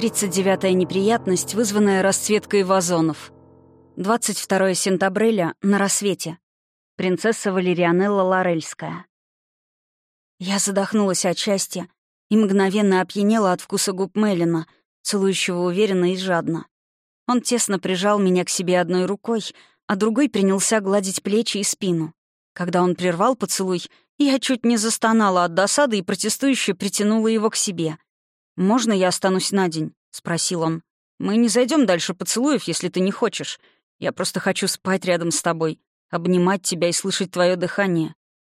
39-я неприятность, вызванная расцветкой вазонов. 22 сентября на рассвете. Принцесса Валерианелла Лорельская. Я задохнулась от счастья и мгновенно опьянела от вкуса губ Мелина, целующего уверенно и жадно. Он тесно прижал меня к себе одной рукой, а другой принялся гладить плечи и спину. Когда он прервал поцелуй, я чуть не застонала от досады и протестующе притянула его к себе — «Можно я останусь на день?» — спросил он. «Мы не зайдем дальше поцелуев, если ты не хочешь. Я просто хочу спать рядом с тобой, обнимать тебя и слышать твое дыхание.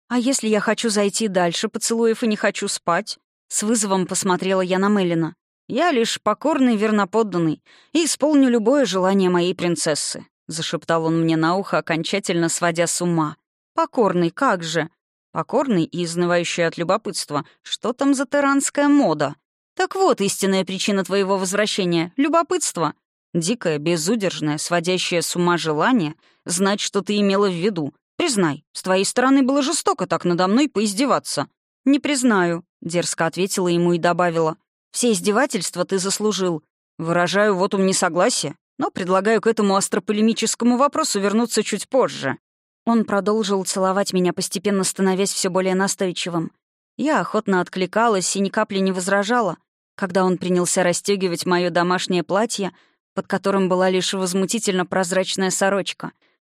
А если я хочу зайти дальше поцелуев и не хочу спать?» С вызовом посмотрела я на Мелина. «Я лишь покорный верноподданный и исполню любое желание моей принцессы», — зашептал он мне на ухо, окончательно сводя с ума. «Покорный, как же?» «Покорный и изнывающий от любопытства. Что там за тиранская мода?» Так вот истинная причина твоего возвращения — любопытство. Дикое, безудержное, сводящее с ума желание знать, что ты имела в виду. Признай, с твоей стороны было жестоко так надо мной поиздеваться. «Не признаю», — дерзко ответила ему и добавила. «Все издевательства ты заслужил. Выражаю вот ум несогласия, но предлагаю к этому астрополемическому вопросу вернуться чуть позже». Он продолжил целовать меня, постепенно становясь все более настойчивым. Я охотно откликалась и ни капли не возражала, когда он принялся расстегивать мое домашнее платье, под которым была лишь возмутительно прозрачная сорочка.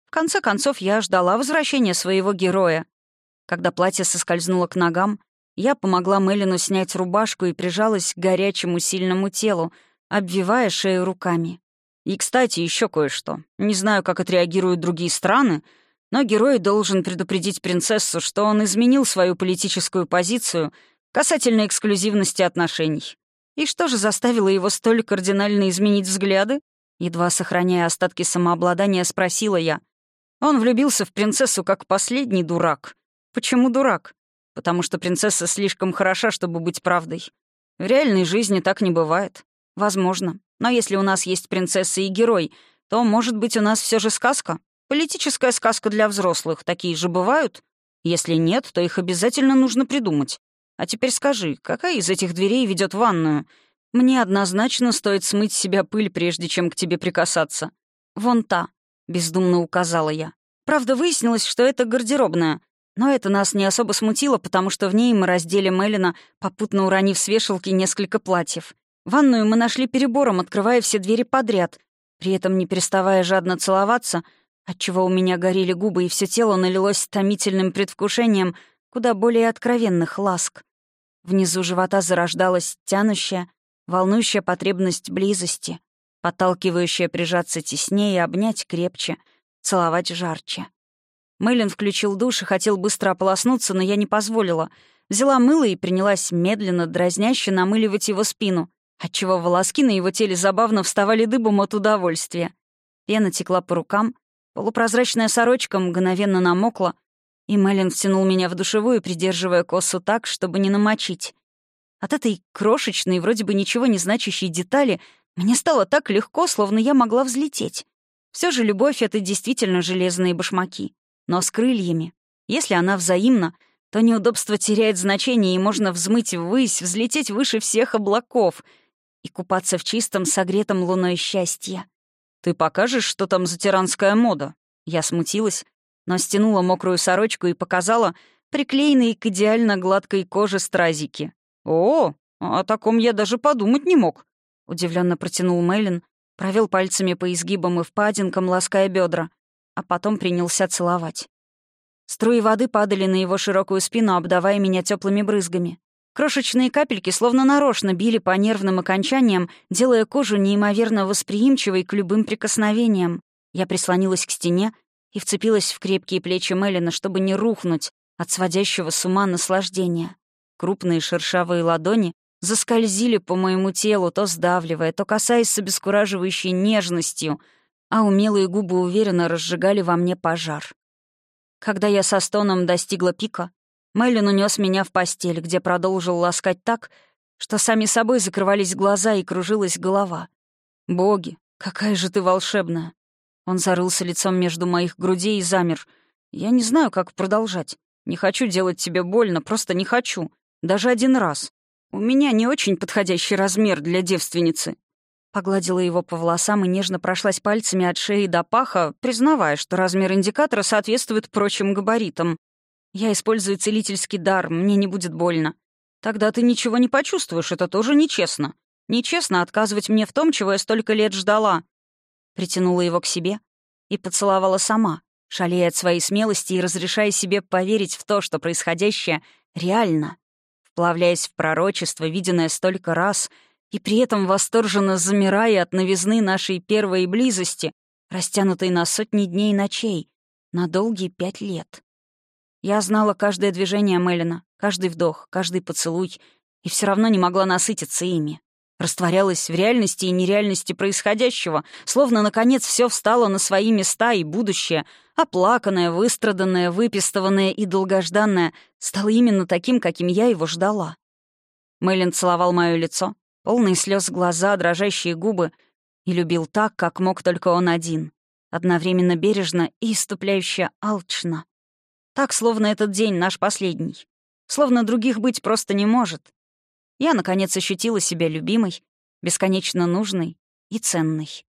В конце концов, я ждала возвращения своего героя. Когда платье соскользнуло к ногам, я помогла Мелину снять рубашку и прижалась к горячему сильному телу, обвивая шею руками. И, кстати, еще кое-что. Не знаю, как отреагируют другие страны, но герой должен предупредить принцессу, что он изменил свою политическую позицию касательно эксклюзивности отношений. И что же заставило его столь кардинально изменить взгляды? Едва сохраняя остатки самообладания, спросила я. Он влюбился в принцессу как последний дурак. Почему дурак? Потому что принцесса слишком хороша, чтобы быть правдой. В реальной жизни так не бывает. Возможно. Но если у нас есть принцесса и герой, то, может быть, у нас все же сказка? Политическая сказка для взрослых. Такие же бывают? Если нет, то их обязательно нужно придумать. А теперь скажи, какая из этих дверей ведет в ванную? Мне однозначно стоит смыть с себя пыль, прежде чем к тебе прикасаться. Вон та, бездумно указала я. Правда, выяснилось, что это гардеробная. Но это нас не особо смутило, потому что в ней мы разделим Эллина, попутно уронив с вешалки несколько платьев. Ванную мы нашли перебором, открывая все двери подряд, при этом не переставая жадно целоваться, отчего у меня горели губы и все тело налилось томительным предвкушением — куда более откровенных ласк. Внизу живота зарождалась тянущая, волнующая потребность близости, подталкивающая прижаться теснее, обнять крепче, целовать жарче. Мэйлин включил душ и хотел быстро ополоснуться, но я не позволила. Взяла мыло и принялась медленно, дразняще намыливать его спину, отчего волоски на его теле забавно вставали дыбом от удовольствия. Пена текла по рукам, полупрозрачная сорочка мгновенно намокла, и Мэлен втянул меня в душевую, придерживая косу так, чтобы не намочить. От этой крошечной, вроде бы ничего не значащей детали мне стало так легко, словно я могла взлететь. Все же любовь — это действительно железные башмаки. Но с крыльями. Если она взаимна, то неудобство теряет значение, и можно взмыть ввысь, взлететь выше всех облаков и купаться в чистом, согретом луной счастье. «Ты покажешь, что там за тиранская мода?» Я смутилась, но стянула мокрую сорочку и показала приклеенные к идеально гладкой коже стразики. «О, о таком я даже подумать не мог», — удивленно протянул Мейлин, провел пальцами по изгибам и впадинкам, лаская бедра, а потом принялся целовать. Струи воды падали на его широкую спину, обдавая меня теплыми брызгами. Крошечные капельки словно нарочно били по нервным окончаниям, делая кожу неимоверно восприимчивой к любым прикосновениям. Я прислонилась к стене и вцепилась в крепкие плечи Мелина, чтобы не рухнуть от сводящего с ума наслаждения. Крупные шершавые ладони заскользили по моему телу, то сдавливая, то касаясь с обескураживающей нежностью, а умелые губы уверенно разжигали во мне пожар. Когда я со стоном достигла пика, Мэлен унес меня в постель, где продолжил ласкать так, что сами собой закрывались глаза и кружилась голова. «Боги, какая же ты волшебная!» Он зарылся лицом между моих грудей и замер. Я не знаю, как продолжать. Не хочу делать тебе больно, просто не хочу. Даже один раз. У меня не очень подходящий размер для девственницы». Погладила его по волосам и нежно прошлась пальцами от шеи до паха, признавая, что размер индикатора соответствует прочим габаритам. «Я использую целительский дар, мне не будет больно». «Тогда ты ничего не почувствуешь, это тоже нечестно. Нечестно отказывать мне в том, чего я столько лет ждала». Притянула его к себе и поцеловала сама, шалея от своей смелости и разрешая себе поверить в то, что происходящее реально, вплавляясь в пророчество, виденное столько раз — и при этом восторженно замирая от новизны нашей первой близости, растянутой на сотни дней и ночей, на долгие пять лет. Я знала каждое движение Мелина, каждый вдох, каждый поцелуй, и все равно не могла насытиться ими. Растворялась в реальности и нереальности происходящего, словно, наконец, все встало на свои места, и будущее, оплаканное, выстраданное, выпистованное и долгожданное, стало именно таким, каким я его ждала. Мэлен целовал мое лицо, полные слез глаза, дрожащие губы, и любил так, как мог только он один, одновременно бережно и иступляюще алчно. Так, словно этот день наш последний. Словно других быть просто не может. Я, наконец, ощутила себя любимой, бесконечно нужной и ценной.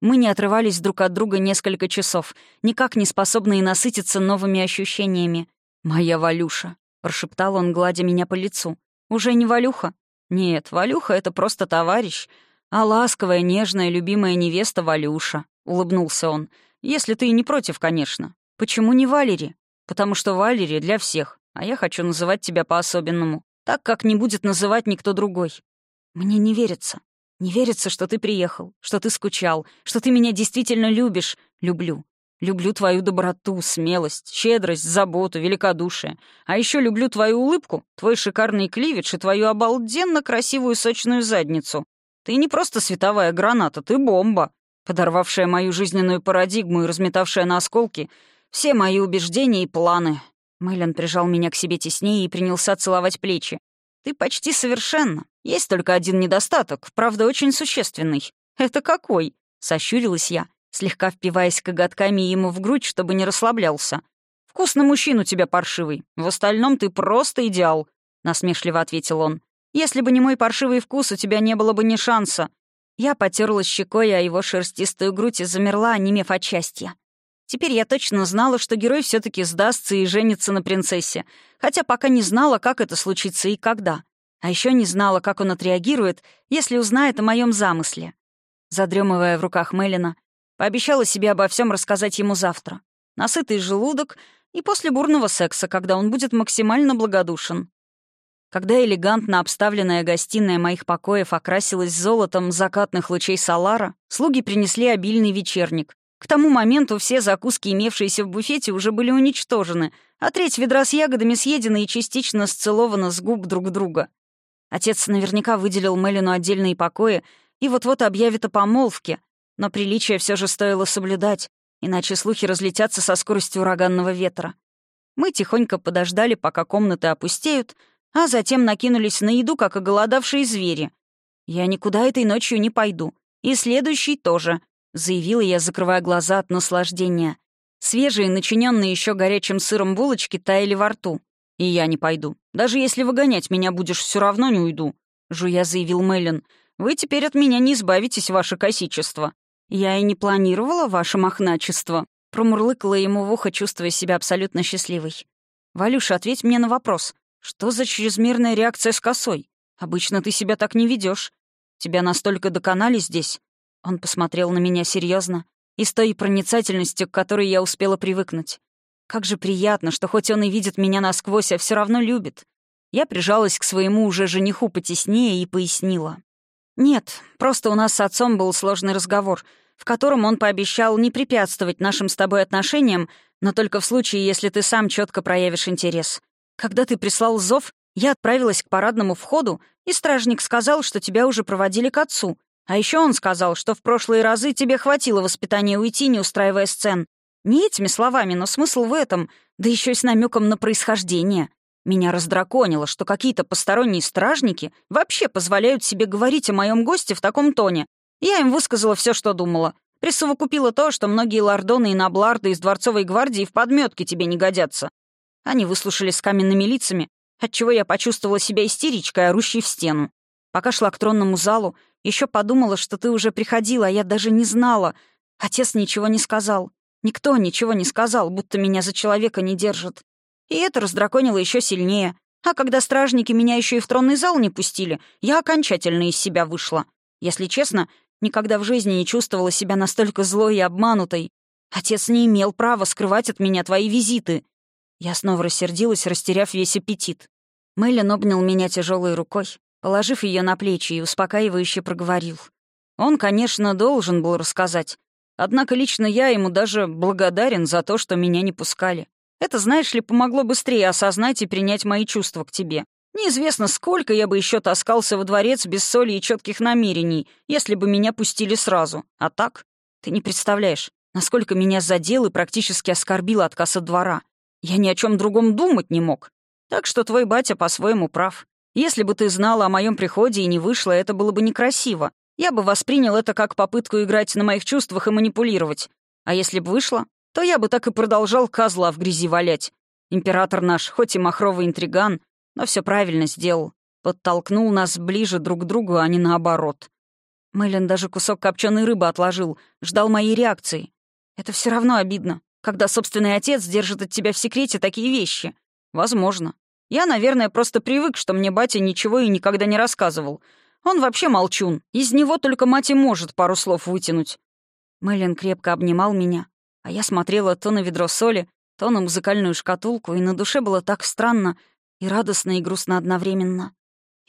Мы не отрывались друг от друга несколько часов, никак не способные насытиться новыми ощущениями. «Моя Валюша», — прошептал он, гладя меня по лицу. «Уже не Валюха, нет, Валюха — это просто товарищ, а ласковая, нежная, любимая невеста Валюша, — улыбнулся он. Если ты не против, конечно. Почему не Валери? Потому что Валери для всех, а я хочу называть тебя по-особенному, так, как не будет называть никто другой. Мне не верится. Не верится, что ты приехал, что ты скучал, что ты меня действительно любишь. Люблю. Люблю твою доброту, смелость, щедрость, заботу, великодушие. А еще люблю твою улыбку, твой шикарный кливидж и твою обалденно красивую сочную задницу. Ты не просто световая граната, ты бомба, подорвавшая мою жизненную парадигму и разметавшая на осколки все мои убеждения и планы. Мэлен прижал меня к себе теснее и принялся целовать плечи. «Ты почти совершенно. Есть только один недостаток, правда, очень существенный. Это какой?» — сощурилась я слегка впиваясь коготками ему в грудь, чтобы не расслаблялся. «Вкусный мужчина у тебя паршивый. В остальном ты просто идеал», — насмешливо ответил он. «Если бы не мой паршивый вкус, у тебя не было бы ни шанса». Я потерлась щекой о его шерстистую грудь и замерла, онемев от счастья. Теперь я точно знала, что герой все таки сдастся и женится на принцессе, хотя пока не знала, как это случится и когда. А еще не знала, как он отреагирует, если узнает о моем замысле. Задремывая в руках Мелина, Пообещала себе обо всем рассказать ему завтра. Насытый желудок и после бурного секса, когда он будет максимально благодушен. Когда элегантно обставленная гостиная моих покоев окрасилась золотом закатных лучей Салара, слуги принесли обильный вечерник. К тому моменту все закуски, имевшиеся в буфете, уже были уничтожены, а треть ведра с ягодами съедена и частично сцелована с губ друг друга. Отец наверняка выделил Мелину отдельные покои и вот-вот объявит о помолвке, но приличие все же стоило соблюдать, иначе слухи разлетятся со скоростью ураганного ветра. Мы тихонько подождали, пока комнаты опустеют, а затем накинулись на еду, как оголодавшие звери. «Я никуда этой ночью не пойду. И следующий тоже», — заявила я, закрывая глаза от наслаждения. Свежие, начиненные еще горячим сыром булочки таяли во рту. «И я не пойду. Даже если выгонять меня будешь, все равно не уйду», — жуя заявил Мэлен. «Вы теперь от меня не избавитесь, ваше косичество». «Я и не планировала ваше мохначество», — промурлыкала ему в ухо, чувствуя себя абсолютно счастливой. «Валюша, ответь мне на вопрос. Что за чрезмерная реакция с косой? Обычно ты себя так не ведешь. Тебя настолько доконали здесь?» Он посмотрел на меня серьезно и с той проницательностью, к которой я успела привыкнуть. Как же приятно, что хоть он и видит меня насквозь, а все равно любит. Я прижалась к своему уже жениху потеснее и пояснила. «Нет, просто у нас с отцом был сложный разговор, в котором он пообещал не препятствовать нашим с тобой отношениям, но только в случае, если ты сам четко проявишь интерес. Когда ты прислал зов, я отправилась к парадному входу, и стражник сказал, что тебя уже проводили к отцу. А еще он сказал, что в прошлые разы тебе хватило воспитания уйти, не устраивая сцен. Не этими словами, но смысл в этом, да еще и с намеком на происхождение. Меня раздраконило, что какие-то посторонние стражники вообще позволяют себе говорить о моем госте в таком тоне. Я им высказала все, что думала. Присовокупила то, что многие лордоны и набларды из дворцовой гвардии в подметке тебе не годятся. Они выслушали с каменными лицами, отчего я почувствовала себя истеричкой, орущей в стену. Пока шла к тронному залу, еще подумала, что ты уже приходила, а я даже не знала. Отец ничего не сказал. Никто ничего не сказал, будто меня за человека не держит. И это раздраконило еще сильнее. А когда стражники меня еще и в тронный зал не пустили, я окончательно из себя вышла. Если честно, никогда в жизни не чувствовала себя настолько злой и обманутой. Отец не имел права скрывать от меня твои визиты. Я снова рассердилась, растеряв весь аппетит. Мэлен обнял меня тяжелой рукой, положив ее на плечи и успокаивающе проговорил. Он, конечно, должен был рассказать. Однако лично я ему даже благодарен за то, что меня не пускали. Это, знаешь ли, помогло быстрее осознать и принять мои чувства к тебе. Неизвестно, сколько я бы еще таскался во дворец без соли и четких намерений, если бы меня пустили сразу. А так? Ты не представляешь, насколько меня задел и практически оскорбил отказ от двора. Я ни о чем другом думать не мог. Так что твой батя по-своему прав. Если бы ты знала о моем приходе и не вышла, это было бы некрасиво. Я бы воспринял это как попытку играть на моих чувствах и манипулировать. А если бы вышла, то я бы так и продолжал козла в грязи валять. Император наш, хоть и махровый интриган, но все правильно сделал. Подтолкнул нас ближе друг к другу, а не наоборот. Мэлен даже кусок копченой рыбы отложил, ждал моей реакции. Это все равно обидно, когда собственный отец держит от тебя в секрете такие вещи. Возможно. Я, наверное, просто привык, что мне батя ничего и никогда не рассказывал. Он вообще молчун. Из него только мать и может пару слов вытянуть. Мэлен крепко обнимал меня, а я смотрела то на ведро соли, то на музыкальную шкатулку, и на душе было так странно и радостно, и грустно одновременно.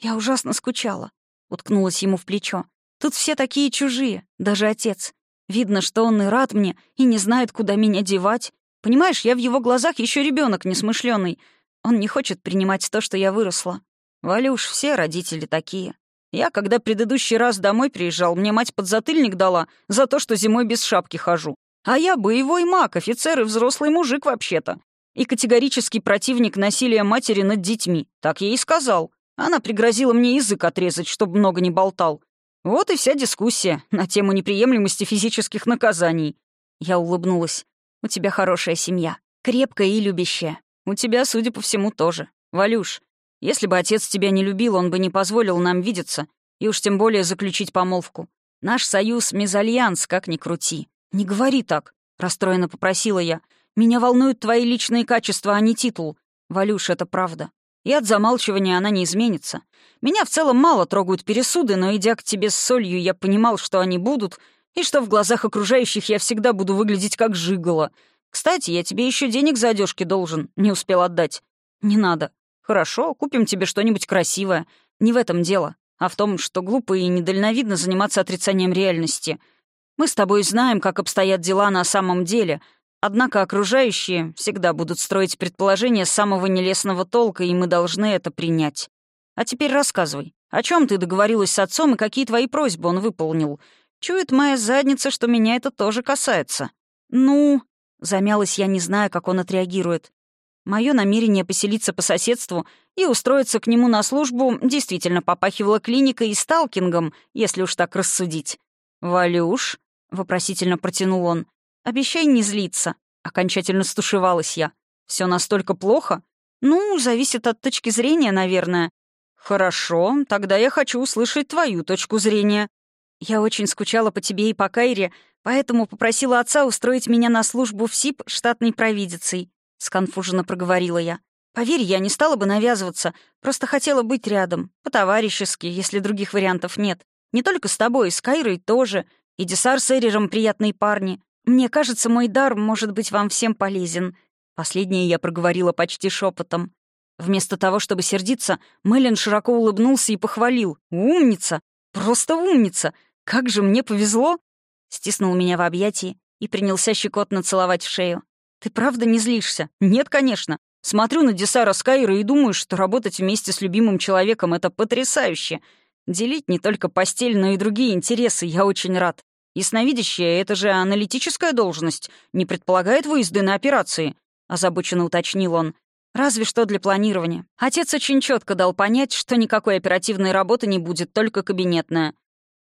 Я ужасно скучала. Уткнулась ему в плечо. Тут все такие чужие, даже отец. Видно, что он и рад мне, и не знает, куда меня девать. Понимаешь, я в его глазах еще ребенок несмышленый. Он не хочет принимать то, что я выросла. Валюш, все родители такие. Я, когда предыдущий раз домой приезжал, мне мать подзатыльник дала за то, что зимой без шапки хожу. А я боевой маг, офицер и взрослый мужик вообще-то. И категорический противник насилия матери над детьми. Так я и сказал. Она пригрозила мне язык отрезать, чтобы много не болтал. Вот и вся дискуссия на тему неприемлемости физических наказаний. Я улыбнулась. У тебя хорошая семья. Крепкая и любящая. У тебя, судя по всему, тоже. Валюш, если бы отец тебя не любил, он бы не позволил нам видеться и уж тем более заключить помолвку. Наш союз — мезальянс, как ни крути. Не говори так, — расстроенно попросила я. Меня волнуют твои личные качества, а не титул. Валюш, это правда. И от замалчивания она не изменится. Меня в целом мало трогают пересуды, но, идя к тебе с солью, я понимал, что они будут, и что в глазах окружающих я всегда буду выглядеть как жигало. Кстати, я тебе еще денег за одежки должен, не успел отдать. Не надо. Хорошо, купим тебе что-нибудь красивое. Не в этом дело, а в том, что глупо и недальновидно заниматься отрицанием реальности. Мы с тобой знаем, как обстоят дела на самом деле, однако окружающие всегда будут строить предположения самого нелестного толка, и мы должны это принять. А теперь рассказывай, о чем ты договорилась с отцом и какие твои просьбы он выполнил? Чует моя задница, что меня это тоже касается. Ну, Замялась я, не зная, как он отреагирует. Мое намерение поселиться по соседству и устроиться к нему на службу действительно попахивало клиникой и сталкингом, если уж так рассудить. «Валюш?» — вопросительно протянул он. «Обещай не злиться». Окончательно стушевалась я. Все настолько плохо? Ну, зависит от точки зрения, наверное. Хорошо, тогда я хочу услышать твою точку зрения. Я очень скучала по тебе и по Кайре, Поэтому попросила отца устроить меня на службу в СИП штатной провидицей», — сконфуженно проговорила я. «Поверь, я не стала бы навязываться, просто хотела быть рядом, по-товарищески, если других вариантов нет. Не только с тобой, с Кайрой тоже, и Десар с Эрером приятные парни. Мне кажется, мой дар может быть вам всем полезен». Последнее я проговорила почти шепотом. Вместо того, чтобы сердиться, Мэлен широко улыбнулся и похвалил. «Умница! Просто умница! Как же мне повезло!» Стиснул меня в объятии и принялся щекотно целовать в шею. «Ты правда не злишься?» «Нет, конечно. Смотрю на Десара Скайра и думаю, что работать вместе с любимым человеком — это потрясающе. Делить не только постель, но и другие интересы я очень рад. Ясновидящее — это же аналитическая должность, не предполагает выезды на операции», — озабоченно уточнил он. «Разве что для планирования. Отец очень четко дал понять, что никакой оперативной работы не будет, только кабинетная.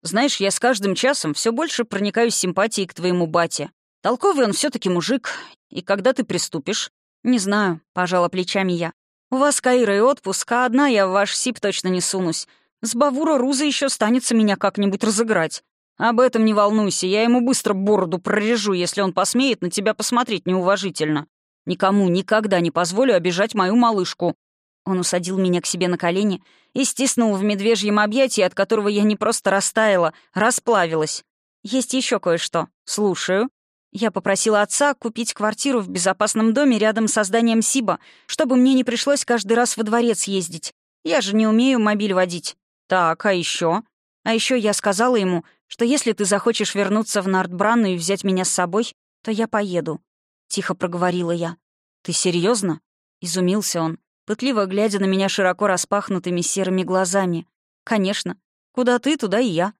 Знаешь, я с каждым часом все больше проникаюсь симпатией к твоему бате. Толковый он все таки мужик. И когда ты приступишь? Не знаю, пожала плечами я. У вас Каира и отпуск, а одна я в ваш СИП точно не сунусь. С Бавура Руза еще станется меня как-нибудь разыграть. Об этом не волнуйся, я ему быстро бороду прорежу, если он посмеет на тебя посмотреть неуважительно. Никому никогда не позволю обижать мою малышку». Он усадил меня к себе на колени и стиснул в медвежьем объятии, от которого я не просто растаяла, расплавилась. «Есть еще кое-что. Слушаю». Я попросила отца купить квартиру в безопасном доме рядом со зданием СИБа, чтобы мне не пришлось каждый раз во дворец ездить. Я же не умею мобиль водить. Так, а еще? А еще я сказала ему, что если ты захочешь вернуться в Нардбранну и взять меня с собой, то я поеду. Тихо проговорила я. Ты серьезно? Изумился он, пытливо глядя на меня широко распахнутыми серыми глазами. Конечно. Куда ты, туда и я.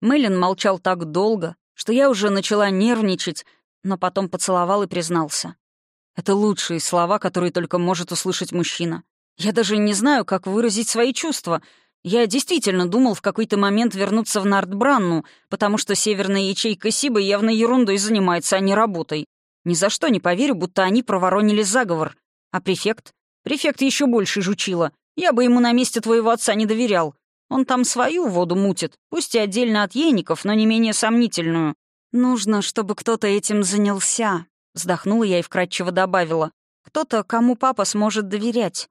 Мэлен молчал так долго, что я уже начала нервничать, но потом поцеловал и признался. Это лучшие слова, которые только может услышать мужчина. Я даже не знаю, как выразить свои чувства. Я действительно думал в какой-то момент вернуться в Нардбранну, потому что северная ячейка Сиба явно ерундой занимается, а не работой. Ни за что не поверю, будто они проворонили заговор. А префект? Префект еще больше жучила. Я бы ему на месте твоего отца не доверял. Он там свою воду мутит, пусть и отдельно от ейников, но не менее сомнительную. Нужно, чтобы кто-то этим занялся. Вздохнула я и вкратчиво добавила. Кто-то, кому папа сможет доверять.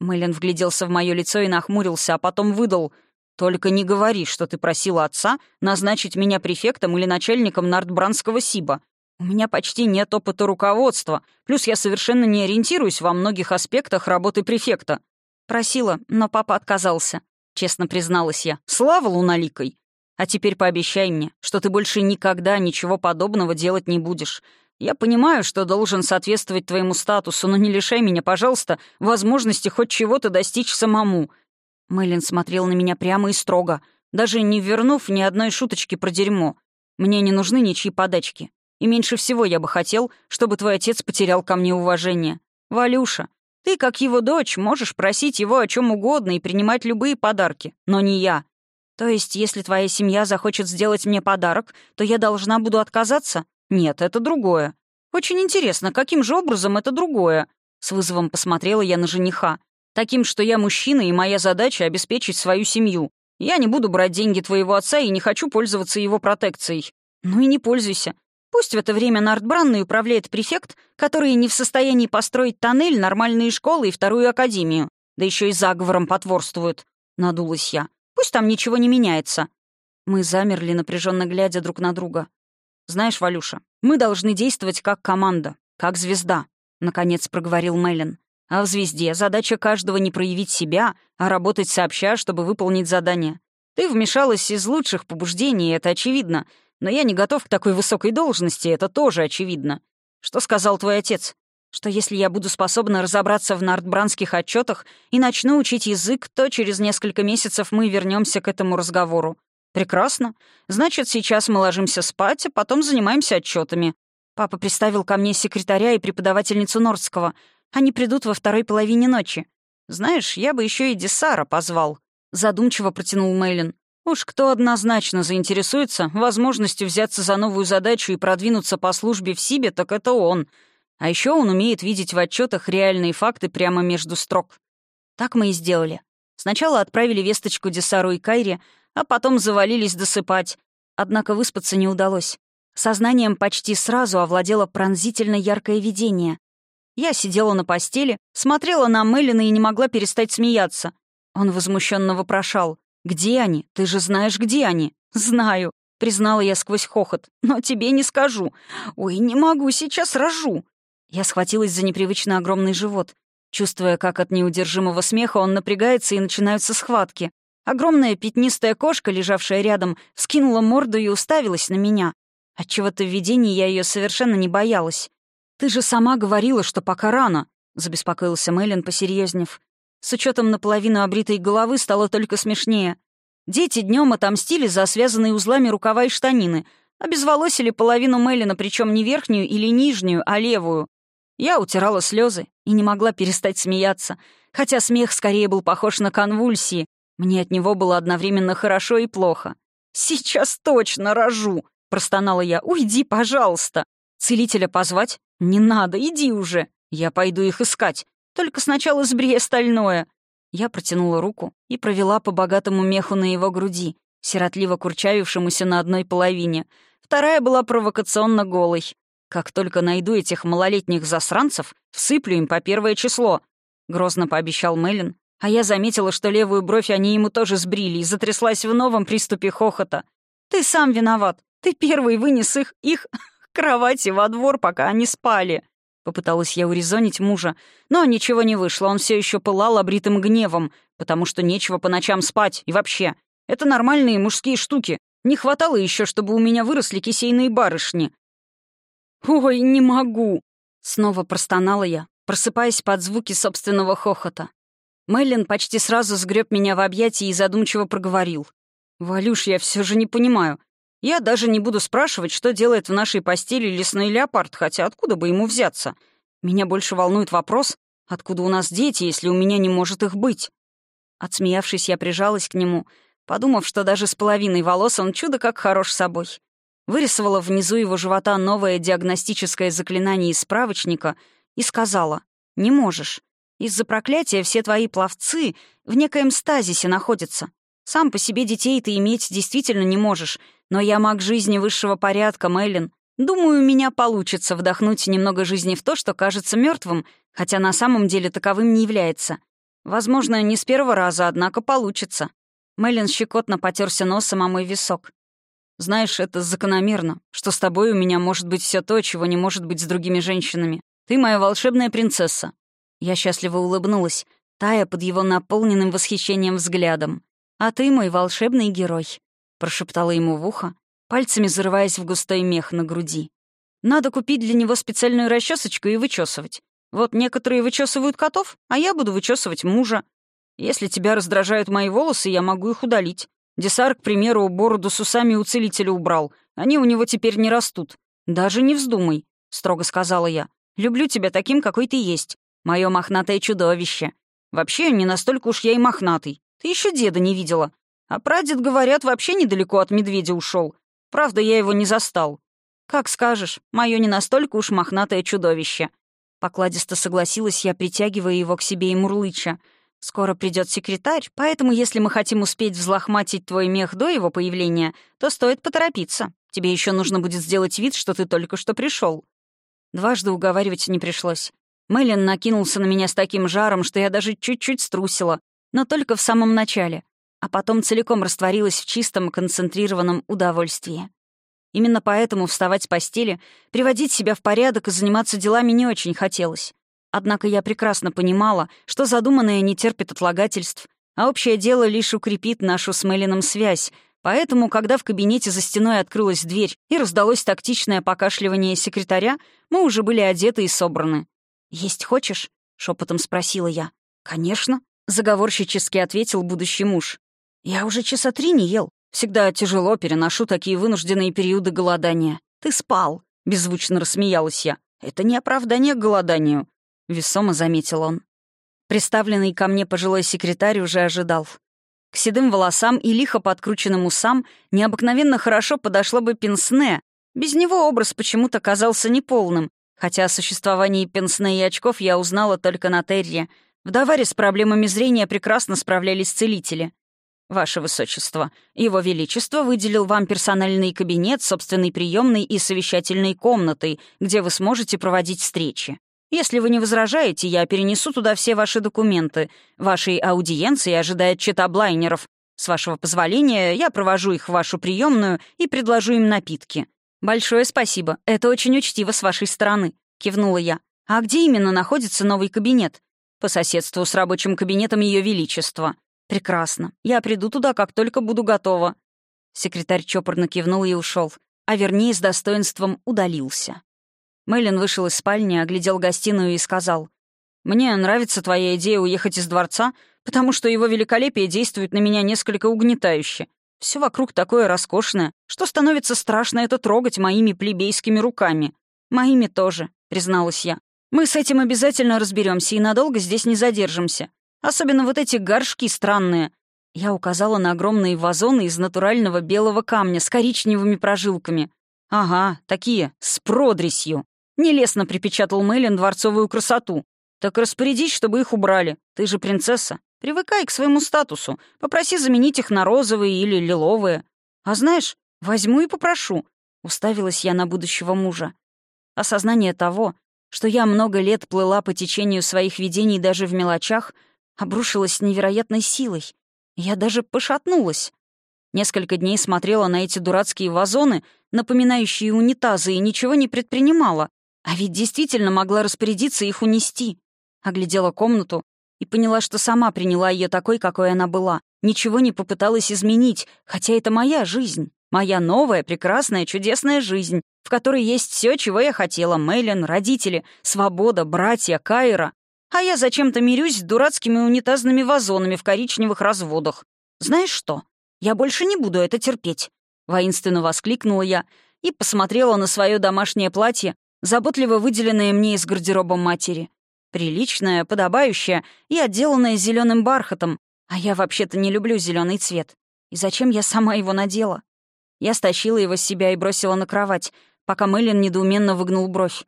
Мэлен вгляделся в мое лицо и нахмурился, а потом выдал. «Только не говори, что ты просила отца назначить меня префектом или начальником Нардбранского СИБа. У меня почти нет опыта руководства, плюс я совершенно не ориентируюсь во многих аспектах работы префекта». Просила, но папа отказался. Честно призналась я. «Слава луналикой! А теперь пообещай мне, что ты больше никогда ничего подобного делать не будешь. Я понимаю, что должен соответствовать твоему статусу, но не лишай меня, пожалуйста, возможности хоть чего-то достичь самому». Мэлен смотрел на меня прямо и строго, даже не вернув ни одной шуточки про дерьмо. «Мне не нужны ничьи подачки. И меньше всего я бы хотел, чтобы твой отец потерял ко мне уважение. Валюша, ты, как его дочь, можешь просить его о чем угодно и принимать любые подарки, но не я. То есть, если твоя семья захочет сделать мне подарок, то я должна буду отказаться? Нет, это другое. Очень интересно, каким же образом это другое? С вызовом посмотрела я на жениха. Таким, что я мужчина, и моя задача — обеспечить свою семью. Я не буду брать деньги твоего отца и не хочу пользоваться его протекцией. Ну и не пользуйся. Пусть в это время на Артбранной управляет префект, который не в состоянии построить тоннель, нормальные школы и вторую академию. Да еще и заговором потворствуют. Надулась я. Пусть там ничего не меняется. Мы замерли, напряженно глядя друг на друга. «Знаешь, Валюша, мы должны действовать как команда, как звезда», — наконец проговорил Мэлен. «А в звезде задача каждого не проявить себя, а работать сообща, чтобы выполнить задание. Ты вмешалась из лучших побуждений, это очевидно, но я не готов к такой высокой должности, это тоже очевидно. Что сказал твой отец? Что если я буду способна разобраться в нардбранских отчетах и начну учить язык, то через несколько месяцев мы вернемся к этому разговору. Прекрасно. Значит, сейчас мы ложимся спать, а потом занимаемся отчетами. Папа приставил ко мне секретаря и преподавательницу Нордского. Они придут во второй половине ночи. Знаешь, я бы еще и Десара позвал. Задумчиво протянул Мейлин. Уж кто однозначно заинтересуется возможностью взяться за новую задачу и продвинуться по службе в Сибе, так это он. А еще он умеет видеть в отчетах реальные факты прямо между строк. Так мы и сделали. Сначала отправили весточку Десару и Кайре, а потом завалились досыпать. Однако выспаться не удалось. Сознанием почти сразу овладело пронзительно яркое видение. Я сидела на постели, смотрела на Мелина и не могла перестать смеяться. Он возмущенно вопрошал. «Где они? Ты же знаешь, где они?» «Знаю», — признала я сквозь хохот. «Но тебе не скажу. Ой, не могу, сейчас рожу». Я схватилась за непривычно огромный живот, чувствуя, как от неудержимого смеха он напрягается и начинаются схватки. Огромная пятнистая кошка, лежавшая рядом, вскинула морду и уставилась на меня. Отчего-то в видении я ее совершенно не боялась. «Ты же сама говорила, что пока рано», — забеспокоился Мэлен, посерьезнев. С учетом наполовину обритой головы стало только смешнее. Дети днем отомстили за связанные узлами рукава и штанины, обезволосили половину Мелина, причем не верхнюю или нижнюю, а левую. Я утирала слезы и не могла перестать смеяться, хотя смех скорее был похож на конвульсии. Мне от него было одновременно хорошо и плохо. «Сейчас точно рожу!» — простонала я. «Уйди, пожалуйста!» «Целителя позвать?» «Не надо, иди уже!» «Я пойду их искать!» Только сначала сбрей остальное». Я протянула руку и провела по богатому меху на его груди, сиротливо курчавившемуся на одной половине. Вторая была провокационно голой. Как только найду этих малолетних засранцев, всыплю им по первое число. Грозно пообещал Меллин, а я заметила, что левую бровь они ему тоже сбрили и затряслась в новом приступе хохота. «Ты сам виноват. Ты первый вынес их, их кровати во двор, пока они спали». Попыталась я урезонить мужа, но ничего не вышло, он все еще пылал обритым гневом, потому что нечего по ночам спать, и вообще. Это нормальные мужские штуки. Не хватало еще, чтобы у меня выросли кисейные барышни. «Ой, не могу!» — снова простонала я, просыпаясь под звуки собственного хохота. Мэлен почти сразу сгреб меня в объятия и задумчиво проговорил. «Валюш, я все же не понимаю. Я даже не буду спрашивать, что делает в нашей постели лесной леопард, хотя откуда бы ему взяться. Меня больше волнует вопрос, откуда у нас дети, если у меня не может их быть?» Отсмеявшись, я прижалась к нему, подумав, что даже с половиной волос он чудо как хорош собой. Вырисовала внизу его живота новое диагностическое заклинание из справочника и сказала «Не можешь. Из-за проклятия все твои пловцы в некоем стазисе находятся. Сам по себе детей ты иметь действительно не можешь, но я маг жизни высшего порядка, Мэлен. Думаю, у меня получится вдохнуть немного жизни в то, что кажется мертвым, хотя на самом деле таковым не является. Возможно, не с первого раза, однако получится. Мэлен щекотно потерся носом о мой висок. Знаешь, это закономерно, что с тобой у меня может быть все то, чего не может быть с другими женщинами. Ты моя волшебная принцесса. Я счастливо улыбнулась, тая под его наполненным восхищением взглядом. «А ты мой волшебный герой», — прошептала ему в ухо, пальцами зарываясь в густой мех на груди. «Надо купить для него специальную расчесочку и вычесывать. Вот некоторые вычесывают котов, а я буду вычесывать мужа. Если тебя раздражают мои волосы, я могу их удалить. Десар, к примеру, бороду с усами у целителя убрал. Они у него теперь не растут. Даже не вздумай», — строго сказала я. «Люблю тебя таким, какой ты есть. Мое мохнатое чудовище. Вообще, не настолько уж я и мохнатый. Ты еще деда не видела. А прадед, говорят, вообще недалеко от медведя ушел. Правда, я его не застал. Как скажешь, мое не настолько уж мохнатое чудовище. Покладисто согласилась я, притягивая его к себе и мурлыча. Скоро придет секретарь, поэтому если мы хотим успеть взлохматить твой мех до его появления, то стоит поторопиться. Тебе еще нужно будет сделать вид, что ты только что пришел. Дважды уговаривать не пришлось. Мэлен накинулся на меня с таким жаром, что я даже чуть-чуть струсила, но только в самом начале, а потом целиком растворилась в чистом, концентрированном удовольствии. Именно поэтому вставать с постели, приводить себя в порядок и заниматься делами не очень хотелось. Однако я прекрасно понимала, что задуманное не терпит отлагательств, а общее дело лишь укрепит нашу с Мелином связь, поэтому, когда в кабинете за стеной открылась дверь и раздалось тактичное покашливание секретаря, мы уже были одеты и собраны. «Есть хочешь?» — шепотом спросила я. «Конечно», — заговорщически ответил будущий муж. «Я уже часа три не ел. Всегда тяжело переношу такие вынужденные периоды голодания. Ты спал», — беззвучно рассмеялась я. «Это не оправдание к голоданию», — весомо заметил он. Представленный ко мне пожилой секретарь уже ожидал. К седым волосам и лихо подкрученным усам необыкновенно хорошо подошло бы пенсне. Без него образ почему-то казался неполным, Хотя о существовании пенсне и очков я узнала только на Терре. В Даваре с проблемами зрения прекрасно справлялись целители. «Ваше Высочество, Его Величество выделил вам персональный кабинет, собственной приемной и совещательной комнатой, где вы сможете проводить встречи. Если вы не возражаете, я перенесу туда все ваши документы. Вашей аудиенции ожидает чита блайнеров. С вашего позволения, я провожу их в вашу приемную и предложу им напитки. «Большое спасибо. Это очень учтиво с вашей стороны», — кивнула я. «А где именно находится новый кабинет?» «По соседству с рабочим кабинетом Ее Величества». «Прекрасно. Я приду туда, как только буду готова». Секретарь чопорно кивнул и ушел, а вернее с достоинством удалился. Мэлен вышел из спальни, оглядел гостиную и сказал, «Мне нравится твоя идея уехать из дворца, потому что его великолепие действует на меня несколько угнетающе. Все вокруг такое роскошное, что становится страшно это трогать моими плебейскими руками. Моими тоже, призналась я. Мы с этим обязательно разберемся и надолго здесь не задержимся. Особенно вот эти горшки странные. Я указала на огромные вазоны из натурального белого камня с коричневыми прожилками. Ага, такие, с продресью. Нелестно припечатал Мэлен дворцовую красоту. Так распорядись, чтобы их убрали. Ты же принцесса. Привыкай к своему статусу. Попроси заменить их на розовые или лиловые. А знаешь, возьму и попрошу. Уставилась я на будущего мужа. Осознание того, что я много лет плыла по течению своих видений даже в мелочах, обрушилось невероятной силой. Я даже пошатнулась. Несколько дней смотрела на эти дурацкие вазоны, напоминающие унитазы, и ничего не предпринимала. А ведь действительно могла распорядиться их унести. Оглядела комнату и поняла, что сама приняла ее такой, какой она была. Ничего не попыталась изменить, хотя это моя жизнь. Моя новая, прекрасная, чудесная жизнь, в которой есть все, чего я хотела. Мейлен, родители, свобода, братья, Кайра. А я зачем-то мирюсь с дурацкими унитазными вазонами в коричневых разводах. Знаешь что? Я больше не буду это терпеть!» Воинственно воскликнула я и посмотрела на свое домашнее платье, заботливо выделенное мне из гардероба матери. Приличное, подобающее и отделанное зеленым бархатом, а я вообще-то не люблю зеленый цвет. И зачем я сама его надела? Я стащила его с себя и бросила на кровать, пока Мэлен недоуменно выгнул бровь.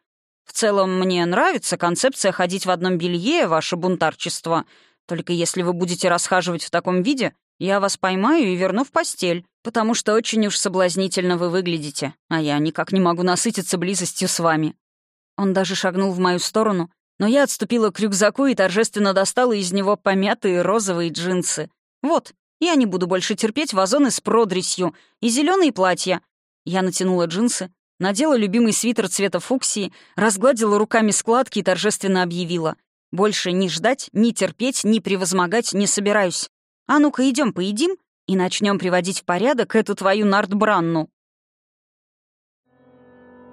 «В целом, мне нравится концепция ходить в одном белье, ваше бунтарчество. Только если вы будете расхаживать в таком виде, я вас поймаю и верну в постель, потому что очень уж соблазнительно вы выглядите, а я никак не могу насытиться близостью с вами». Он даже шагнул в мою сторону, но я отступила к рюкзаку и торжественно достала из него помятые розовые джинсы. «Вот, я не буду больше терпеть вазоны с продресью и зеленые платья». Я натянула джинсы, надела любимый свитер цвета фуксии, разгладила руками складки и торжественно объявила. «Больше ни ждать, ни терпеть, ни превозмогать не собираюсь. А ну-ка, идем поедим и начнем приводить в порядок эту твою нардбранну».